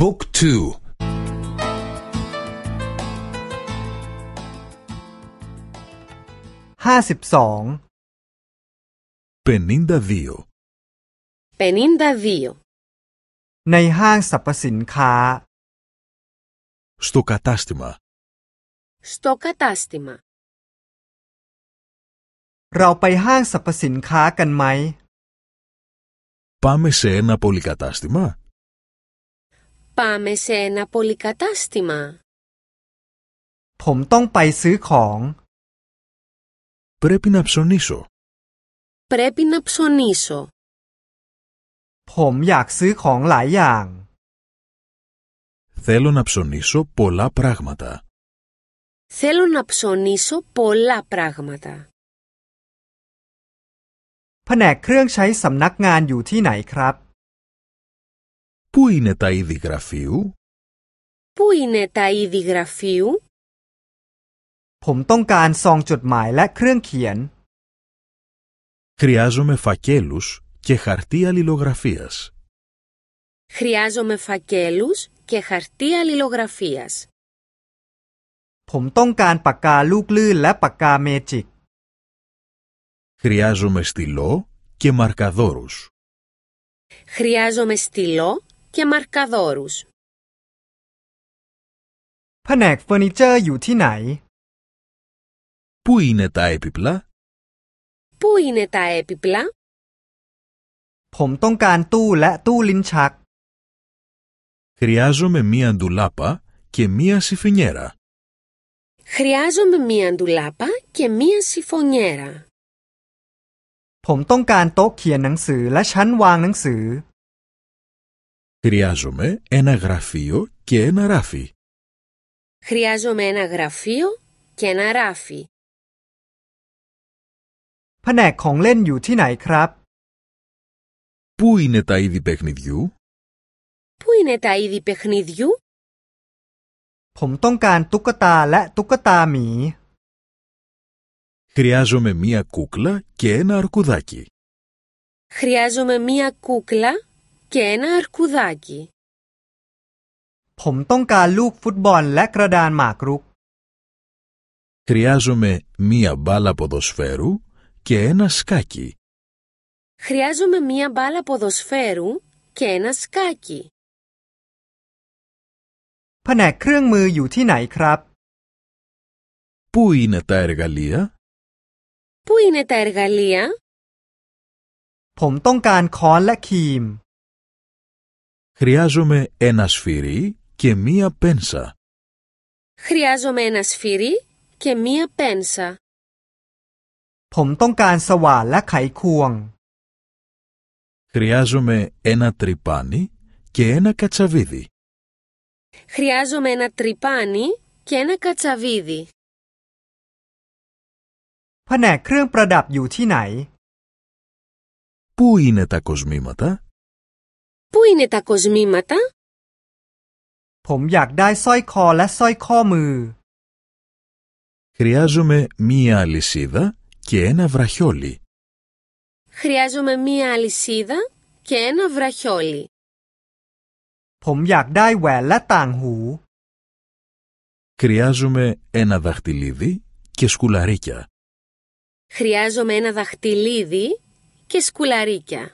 บุ๊กทู ห้าสิบสอง 52. 52. ในห้างสรรพสินค้า Στο κατάστημα. Στο κατάστημα. เราไปห้างสรรพสินค้ากันไหม Πάμε σε ένα πολυκατάστημα. Πάμε σε ένα πολυκατάστημα. ผมต้องไปซื้อของ Πρέπει να ψωνίσω. Πρέπει να ψωνίσω. ผมอยากซื้อของหลายอย่าง Θέλω να ψωνίσω πολλά πράγματα. Θέλω να ψωνίσω πολλά πράγματα. แผนกเครื่องใช้สำนักงานอยู่ที่ไหนครับ Πού είναι τα είδη γραφείου? Πού είναι τα είδη γραφείου? ผมต้องการซองจดหมายและเครื่องเขียน Χρειάζομαι φακέλους και χαρτί αλληλογραφίας. Χρειάζομαι φακέλους και χαρτί αλληλογραφίας. ผมต้องการปากกาลูกลื่นและปากกาเมจิก Χρειάζομαι στυλό και μαρκαδόρους. Χρειάζομαι στυλό και μαρκαδόρους. แผนกเฟอร์นิเจอร์อยู่ที่ไหน Πού είναι τα έπιπλα? Πού είναι τα έπιπλα? ผมต้องการตู้และตู้ลิ้นชัก Χρειάζομαι μία ντουλάπα και μία συμφινιέρα. Χρειάζομαι μία ντουλάπα και μία συμφωνιέρα. ผมต้องการโต๊ะเขียนหนังสือและชั้นวางหนังสือ Χρειάζομαι ένα γραφείο και ένα ράφι. Χρειάζομαι ένα γραφείο και ένα ράφι. แผนกของเล่นอยู่ที่ไหนครับ Πού είναι τα είδη παιχνιδιού? Πού είναι τα είδη παιχνιδιού? ผมต้องการตุ๊กตาและตุ๊กตาหมี Χρειάζομαι μία κούκλα και ένα αρκουδάκι. Χρειάζομαι μία κούκλα και ένα αρκουδάκι. ผมต้องการลูกฟุตบอลและกระดานหมากรุก Χρειάζομαι μία μπάλα ποδοσφαίρου και ένα σκάκι. Χρειάζομαι μία μπάλα ποδοσφαίρου και ένα σκάκι. แผนกเครื่องมืออยู่ที่ไหนครับ Πού είναι τα εργαλεία? Πού είναι τα εργαλεία? ผมต้องการค้อนและครีม Χρειάζομαι ένα σφυρί και μία πένσα. Χρειάζομαι ένα σφυρί και μία πένσα. ผมต้องการสว่านและไขควง Χρειάζομαι ένα τρυπάνι και ένα κατσαβίδι. Χρειάζομαι ένα τρυπάνι και ένα κατσαβίδι. แผนกเครื่องประดับอยู่ที่ไหน Πού είναι τα κοσμήματα? Πού είναι τα κοσμήματα? ผมอยากได้สร้อยคอและสร้อยข้อมือ Χρειάζομαι μία αλυσίδα και ένα βραχιόλι. Χρειάζομαι μία αλυσίδα και ένα βραχιόλι. ผมอยากได้แหวนและต่างหู Χρειάζομαι ένα δαχτυλίδι και σκουλαρίκια. Χρειάζομαι ένα δαχτυλίδι και σκουλαρίκια.